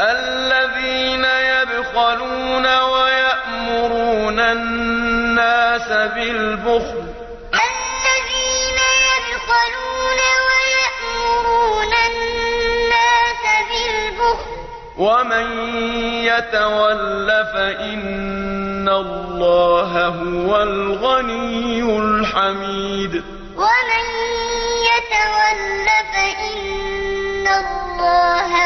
الَّذِينَ يَبْخَلُونَ وَيَأْمُرُونَ النَّاسَ بِالْبُخْلِ ۗ. وَمَن يَتَوَلَّ فَإِنَّ اللَّهَ هُوَ الْغَنِيُّ الْحَمِيدُ الَّذِينَ يَبْخَلُونَ وَيَأْمُرُونَ النَّاسَ بِالْبُخْلِ ۗ. وَمَن يَتَوَلَّ فَإِنَّ اللَّهَ هُوَ الْغَنِيُّ الْحَمِيدُ.